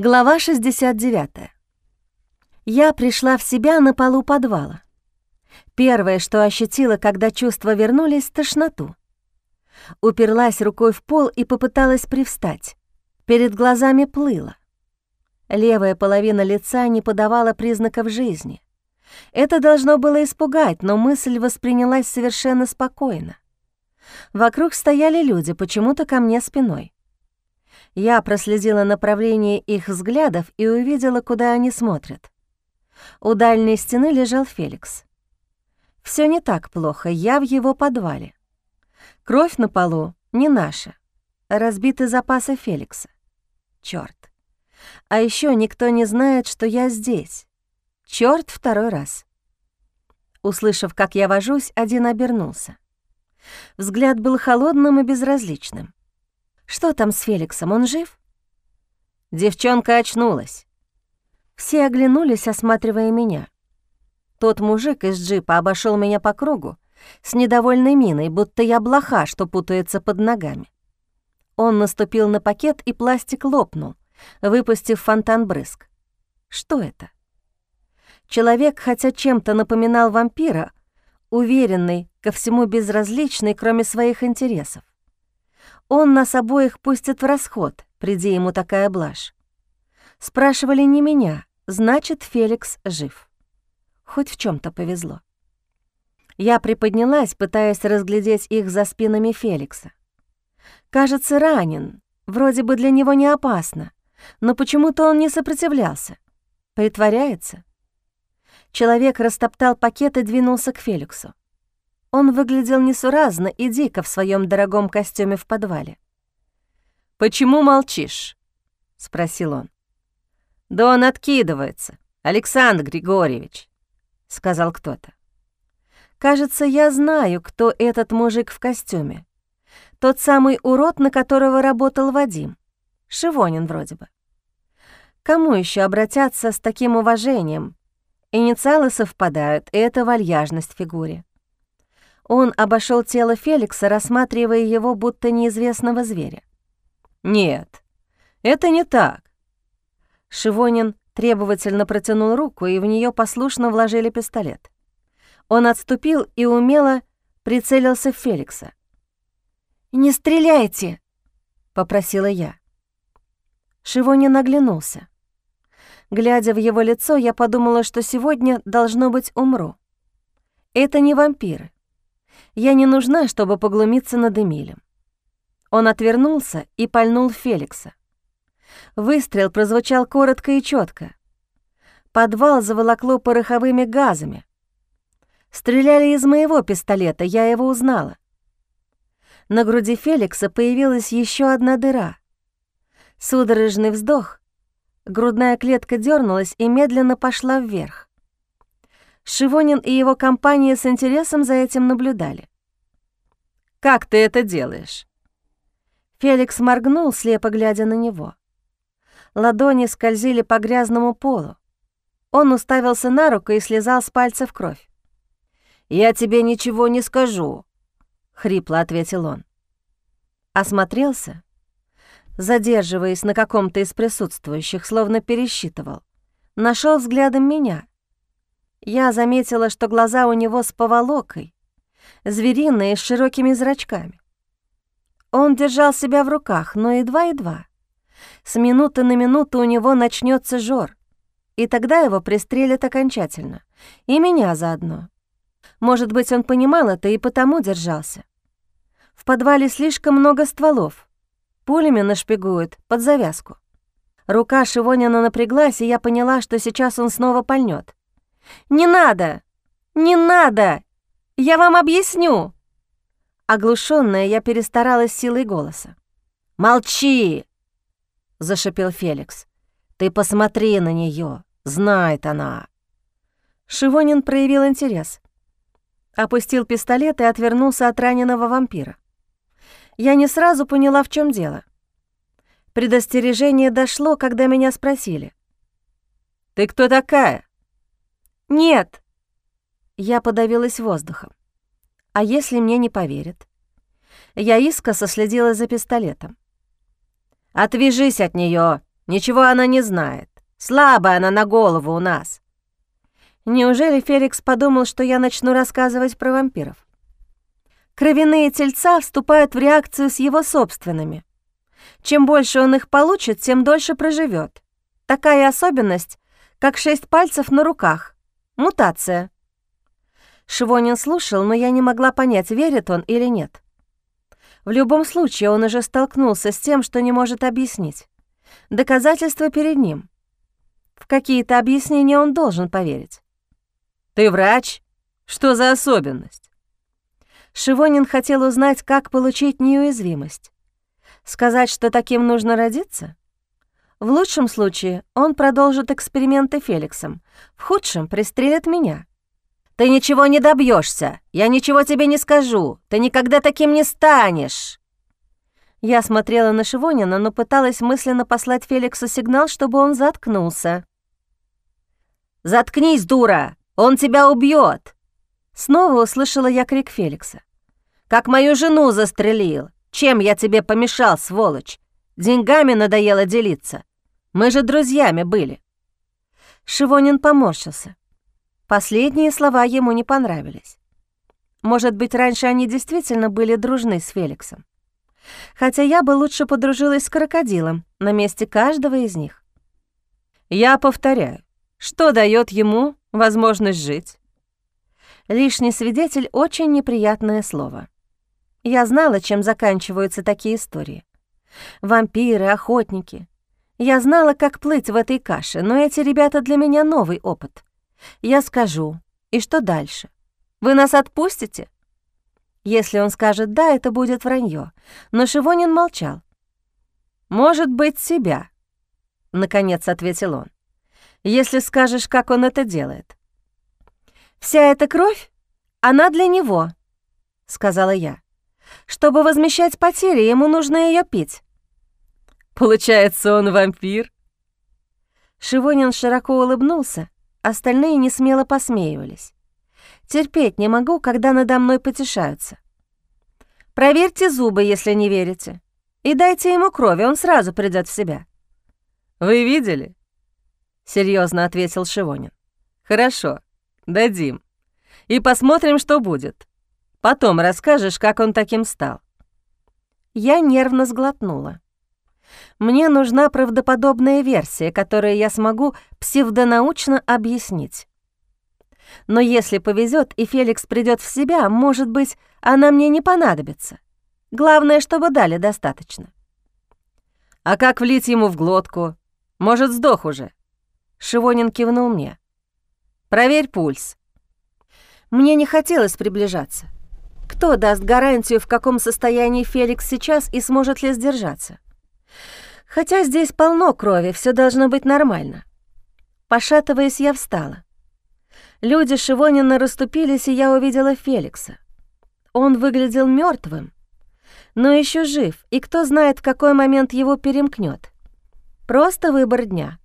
Глава 69. Я пришла в себя на полу подвала. Первое, что ощутила, когда чувства вернулись, — тошноту. Уперлась рукой в пол и попыталась привстать. Перед глазами плыло. Левая половина лица не подавала признаков жизни. Это должно было испугать, но мысль воспринялась совершенно спокойно. Вокруг стояли люди, почему-то ко мне спиной. Я проследила направление их взглядов и увидела, куда они смотрят. У дальней стены лежал Феликс. Все не так плохо, я в его подвале. Кровь на полу не наша, разбиты запасы Феликса. Черт! А еще никто не знает, что я здесь. Черт второй раз. Услышав, как я вожусь, один обернулся. Взгляд был холодным и безразличным. Что там с Феликсом, он жив? Девчонка очнулась. Все оглянулись, осматривая меня. Тот мужик из джипа обошел меня по кругу с недовольной миной, будто я блоха, что путается под ногами. Он наступил на пакет, и пластик лопнул, выпустив фонтан брызг. Что это? Человек, хотя чем-то напоминал вампира, уверенный, ко всему безразличный, кроме своих интересов. Он нас обоих пустит в расход, приди ему такая блажь. Спрашивали не меня, значит, Феликс жив. Хоть в чем то повезло. Я приподнялась, пытаясь разглядеть их за спинами Феликса. Кажется, ранен, вроде бы для него не опасно, но почему-то он не сопротивлялся. Притворяется. Человек растоптал пакет и двинулся к Феликсу. Он выглядел несуразно и дико в своем дорогом костюме в подвале. «Почему молчишь?» — спросил он. «Да он откидывается, Александр Григорьевич», — сказал кто-то. «Кажется, я знаю, кто этот мужик в костюме. Тот самый урод, на которого работал Вадим. Шивонин вроде бы. Кому еще обратятся с таким уважением? Инициалы совпадают, и это вальяжность в фигуре. Он обошел тело Феликса, рассматривая его будто неизвестного зверя. «Нет, это не так». Шивонин требовательно протянул руку, и в нее послушно вложили пистолет. Он отступил и умело прицелился в Феликса. «Не стреляйте!» — попросила я. Шивонин оглянулся. Глядя в его лицо, я подумала, что сегодня, должно быть, умру. Это не вампиры. Я не нужна, чтобы поглумиться над Эмилем. Он отвернулся и пальнул Феликса. Выстрел прозвучал коротко и четко. Подвал заволокло пороховыми газами. Стреляли из моего пистолета, я его узнала. На груди Феликса появилась еще одна дыра. Судорожный вздох, грудная клетка дернулась и медленно пошла вверх. Шивонин и его компания с интересом за этим наблюдали. «Как ты это делаешь?» Феликс моргнул, слепо глядя на него. Ладони скользили по грязному полу. Он уставился на руку и слезал с пальцев кровь. «Я тебе ничего не скажу», — хрипло ответил он. Осмотрелся, задерживаясь на каком-то из присутствующих, словно пересчитывал. Нашел взглядом меня — я заметила, что глаза у него с поволокой, звериные с широкими зрачками. Он держал себя в руках, но едва-едва. С минуты на минуту у него начнется жор, и тогда его пристрелят окончательно, и меня заодно. Может быть, он понимал это и потому держался. В подвале слишком много стволов, пулями нашпигуют под завязку. Рука Шивонина напряглась, и я поняла, что сейчас он снова пальнет. «Не надо! Не надо! Я вам объясню!» Оглушённая, я перестаралась силой голоса. «Молчи!» — зашипел Феликс. «Ты посмотри на неё, знает она!» Шивонин проявил интерес. Опустил пистолет и отвернулся от раненого вампира. Я не сразу поняла, в чем дело. Предостережение дошло, когда меня спросили. «Ты кто такая?» «Нет!» Я подавилась воздухом. А если мне не поверят? Я искоса следила за пистолетом. «Отвяжись от нее, Ничего она не знает. Слабая она на голову у нас». Неужели Феликс подумал, что я начну рассказывать про вампиров? Кровяные тельца вступают в реакцию с его собственными. Чем больше он их получит, тем дольше проживет. Такая особенность, как шесть пальцев на руках. Мутация. Шивонин слушал, но я не могла понять, верит он или нет. В любом случае, он уже столкнулся с тем, что не может объяснить. Доказательства перед ним. В какие-то объяснения он должен поверить. «Ты врач? Что за особенность?» Шивонин хотел узнать, как получить неуязвимость. Сказать, что таким нужно родиться? В лучшем случае он продолжит эксперименты Феликсом, в худшем пристрелит меня. «Ты ничего не добьешься. Я ничего тебе не скажу. Ты никогда таким не станешь!» Я смотрела на Шивонина, но пыталась мысленно послать Феликсу сигнал, чтобы он заткнулся. «Заткнись, дура! Он тебя убьет! Снова услышала я крик Феликса. «Как мою жену застрелил! Чем я тебе помешал, сволочь? Деньгами надоело делиться. Мы же друзьями были». Шивонин поморщился. Последние слова ему не понравились. Может быть, раньше они действительно были дружны с Феликсом. Хотя я бы лучше подружилась с крокодилом на месте каждого из них. Я повторяю, что дает ему возможность жить? Лишний свидетель — очень неприятное слово. Я знала, чем заканчиваются такие истории. Вампиры, охотники. Я знала, как плыть в этой каше, но эти ребята для меня новый опыт. Я скажу. И что дальше? Вы нас отпустите? Если он скажет «да», это будет вранье. Но Шивонин молчал. «Может быть, себя», — наконец ответил он. «Если скажешь, как он это делает». «Вся эта кровь, она для него», — сказала я. «Чтобы возмещать потери, ему нужно ее пить». «Получается, он вампир?» Шивонин широко улыбнулся, Остальные не смело посмеивались. Терпеть не могу, когда надо мной потешаются. Проверьте зубы, если не верите. И дайте ему крови, он сразу придет в себя. «Вы видели?» — серьезно ответил Шивонин. «Хорошо, дадим. И посмотрим, что будет. Потом расскажешь, как он таким стал». Я нервно сглотнула. Мне нужна правдоподобная версия, которую я смогу псевдонаучно объяснить. Но если повезет и Феликс придет в себя, может быть, она мне не понадобится. Главное, чтобы дали достаточно. «А как влить ему в глотку? Может, сдох уже?» Шивонин кивнул мне. «Проверь пульс». Мне не хотелось приближаться. Кто даст гарантию, в каком состоянии Феликс сейчас и сможет ли сдержаться? Хотя здесь полно крови, все должно быть нормально. Пошатываясь, я встала. Люди Шивонина расступились, и я увидела Феликса. Он выглядел мертвым, но еще жив, и кто знает, в какой момент его перемкнет. Просто выбор дня.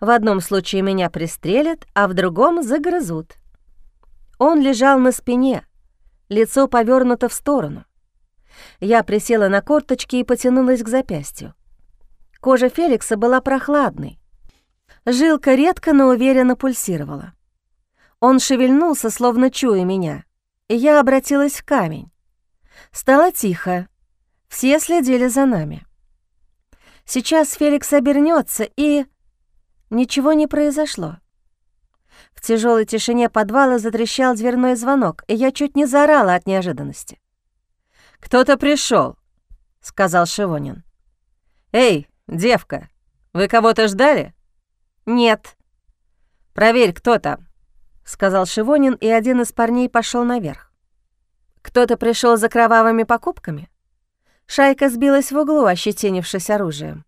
В одном случае меня пристрелят, а в другом загрызут. Он лежал на спине, лицо повернуто в сторону. Я присела на корточки и потянулась к запястью. Кожа Феликса была прохладной. Жилка редко, но уверенно пульсировала. Он шевельнулся, словно чуя меня, и я обратилась в камень. Стало тихо. Все следили за нами. Сейчас Феликс обернется, и... Ничего не произошло. В тяжелой тишине подвала затрещал дверной звонок, и я чуть не заорала от неожиданности. «Кто-то пришел, сказал Шивонин. «Эй, девка, вы кого-то ждали?» «Нет». «Проверь, кто там», — сказал Шивонин, и один из парней пошел наверх. «Кто-то пришел за кровавыми покупками?» Шайка сбилась в углу, ощетинившись оружием.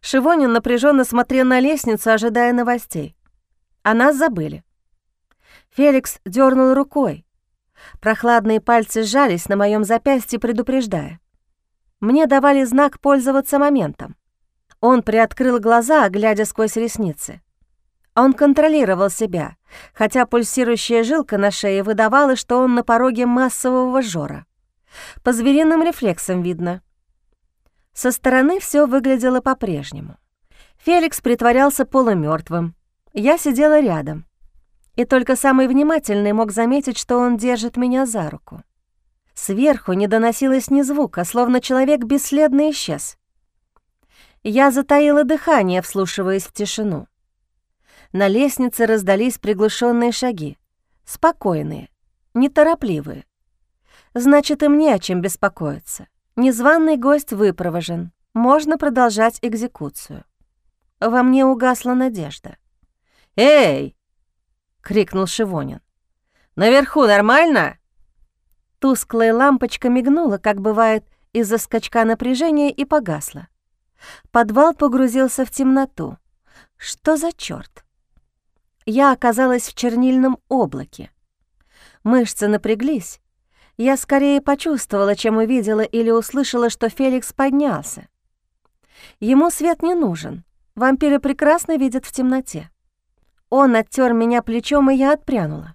Шивонин напряженно смотрел на лестницу, ожидая новостей. О нас забыли. Феликс дернул рукой. Прохладные пальцы сжались на моем запястье, предупреждая. Мне давали знак пользоваться моментом. Он приоткрыл глаза, глядя сквозь ресницы. Он контролировал себя, хотя пульсирующая жилка на шее выдавала, что он на пороге массового жора. По звериным рефлексам видно. Со стороны все выглядело по-прежнему. Феликс притворялся полумертвым. Я сидела рядом. И только самый внимательный мог заметить, что он держит меня за руку. Сверху не доносилось ни звука, словно человек бесследно исчез. Я затаила дыхание, вслушиваясь в тишину. На лестнице раздались приглушенные шаги. Спокойные, неторопливые. Значит, им не о чем беспокоиться. Незваный гость выпровожен. Можно продолжать экзекуцию. Во мне угасла надежда. «Эй!» — крикнул Шивонин. «Наверху нормально?» Тусклая лампочка мигнула, как бывает, из-за скачка напряжения и погасла. Подвал погрузился в темноту. Что за чёрт? Я оказалась в чернильном облаке. Мышцы напряглись. Я скорее почувствовала, чем увидела или услышала, что Феликс поднялся. Ему свет не нужен. Вампиры прекрасно видят в темноте. Он оттер меня плечом, и я отпрянула.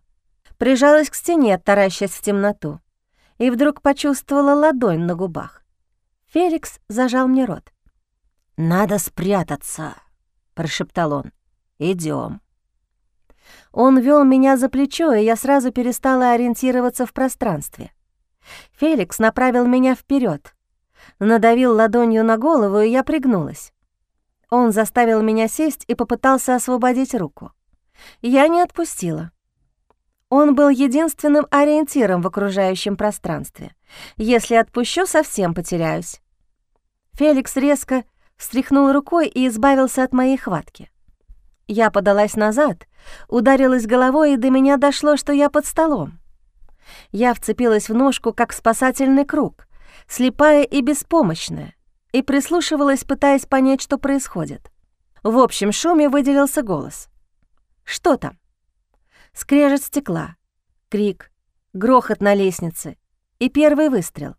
Прижалась к стене, таращась в темноту, и вдруг почувствовала ладонь на губах. Феликс зажал мне рот. «Надо спрятаться», — прошептал он. Идем. Он вел меня за плечо, и я сразу перестала ориентироваться в пространстве. Феликс направил меня вперед, надавил ладонью на голову, и я пригнулась. Он заставил меня сесть и попытался освободить руку. Я не отпустила. Он был единственным ориентиром в окружающем пространстве. Если отпущу, совсем потеряюсь. Феликс резко встряхнул рукой и избавился от моей хватки. Я подалась назад, ударилась головой, и до меня дошло, что я под столом. Я вцепилась в ножку, как спасательный круг, слепая и беспомощная, и прислушивалась, пытаясь понять, что происходит. В общем шуме выделился голос. Что там? Скрежет стекла, крик, грохот на лестнице и первый выстрел.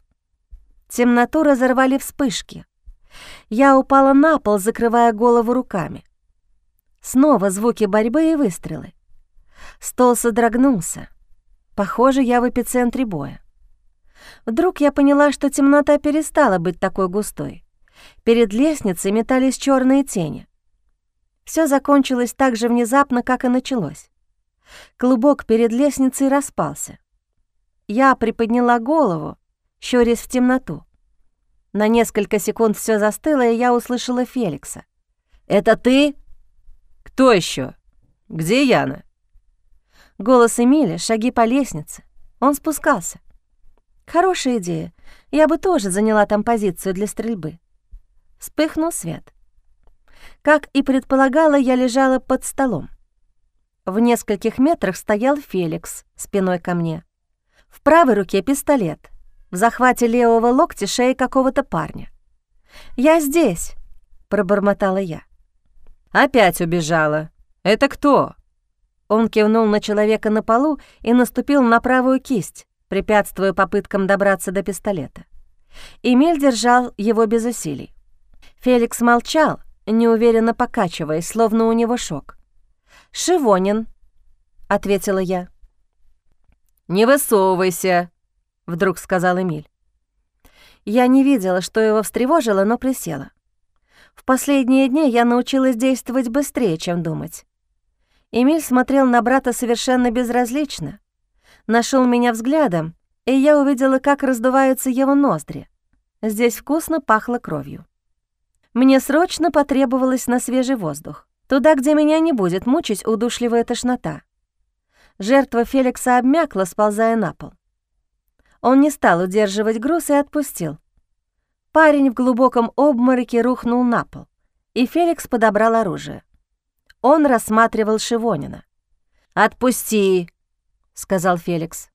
Темноту разорвали вспышки. Я упала на пол, закрывая голову руками. Снова звуки борьбы и выстрелы. Стол содрогнулся. Похоже, я в эпицентре боя. Вдруг я поняла, что темнота перестала быть такой густой. Перед лестницей метались черные тени. Все закончилось так же внезапно, как и началось. Клубок перед лестницей распался. Я приподняла голову, щурясь в темноту. На несколько секунд все застыло, и я услышала Феликса. «Это ты?» «Кто еще? Где Яна?» Голос Эмиля, шаги по лестнице. Он спускался. Хорошая идея. Я бы тоже заняла там позицию для стрельбы. Вспыхнул свет. Как и предполагала, я лежала под столом. В нескольких метрах стоял Феликс спиной ко мне. В правой руке пистолет, в захвате левого локтя шеи какого-то парня. «Я здесь», — пробормотала я. «Опять убежала. Это кто?» Он кивнул на человека на полу и наступил на правую кисть, препятствуя попыткам добраться до пистолета. Эмиль держал его без усилий. Феликс молчал, неуверенно покачиваясь, словно у него шок. «Шивонин», — ответила я. «Не высовывайся», — вдруг сказал Эмиль. Я не видела, что его встревожило, но присела. В последние дни я научилась действовать быстрее, чем думать. Эмиль смотрел на брата совершенно безразлично, нашел меня взглядом, и я увидела, как раздуваются его ноздри. Здесь вкусно пахло кровью. Мне срочно потребовалось на свежий воздух, туда, где меня не будет мучить удушливая тошнота. Жертва Феликса обмякла, сползая на пол. Он не стал удерживать груз и отпустил. Парень в глубоком обмороке рухнул на пол, и Феликс подобрал оружие. Он рассматривал Шивонина. «Отпусти!» — сказал Феликс.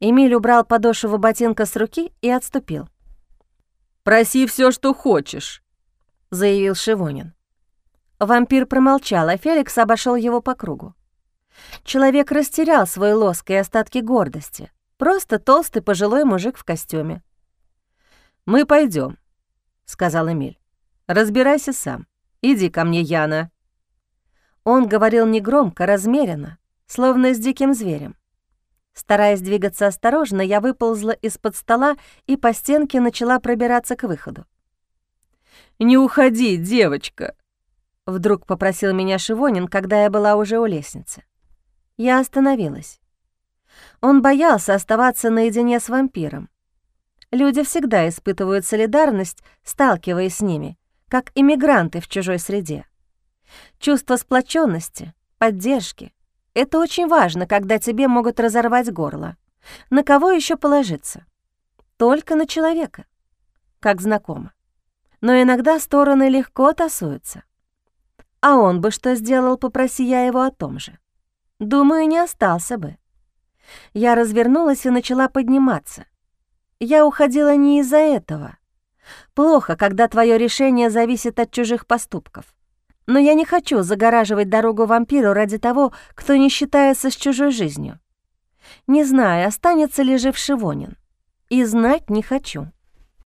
Эмиль убрал подошву ботинка с руки и отступил. «Проси все, что хочешь», заявил Шивонин. Вампир промолчал, а Феликс обошел его по кругу. Человек растерял свой лоск и остатки гордости. Просто толстый пожилой мужик в костюме. «Мы пойдем, сказал Эмиль. «Разбирайся сам. Иди ко мне, Яна». Он говорил негромко, размеренно, словно с диким зверем. Стараясь двигаться осторожно, я выползла из-под стола и по стенке начала пробираться к выходу. «Не уходи, девочка!» — вдруг попросил меня Шивонин, когда я была уже у лестницы. Я остановилась. Он боялся оставаться наедине с вампиром. Люди всегда испытывают солидарность, сталкиваясь с ними, как иммигранты в чужой среде. Чувство сплоченности, поддержки — это очень важно, когда тебе могут разорвать горло. На кого еще положиться? Только на человека, как знакомо. Но иногда стороны легко тасуются. А он бы что сделал, попроси я его о том же? Думаю, не остался бы. Я развернулась и начала подниматься. Я уходила не из-за этого. Плохо, когда твое решение зависит от чужих поступков. Но я не хочу загораживать дорогу вампиру ради того, кто не считается с чужой жизнью. Не знаю, останется ли жив Шивонин. И знать не хочу.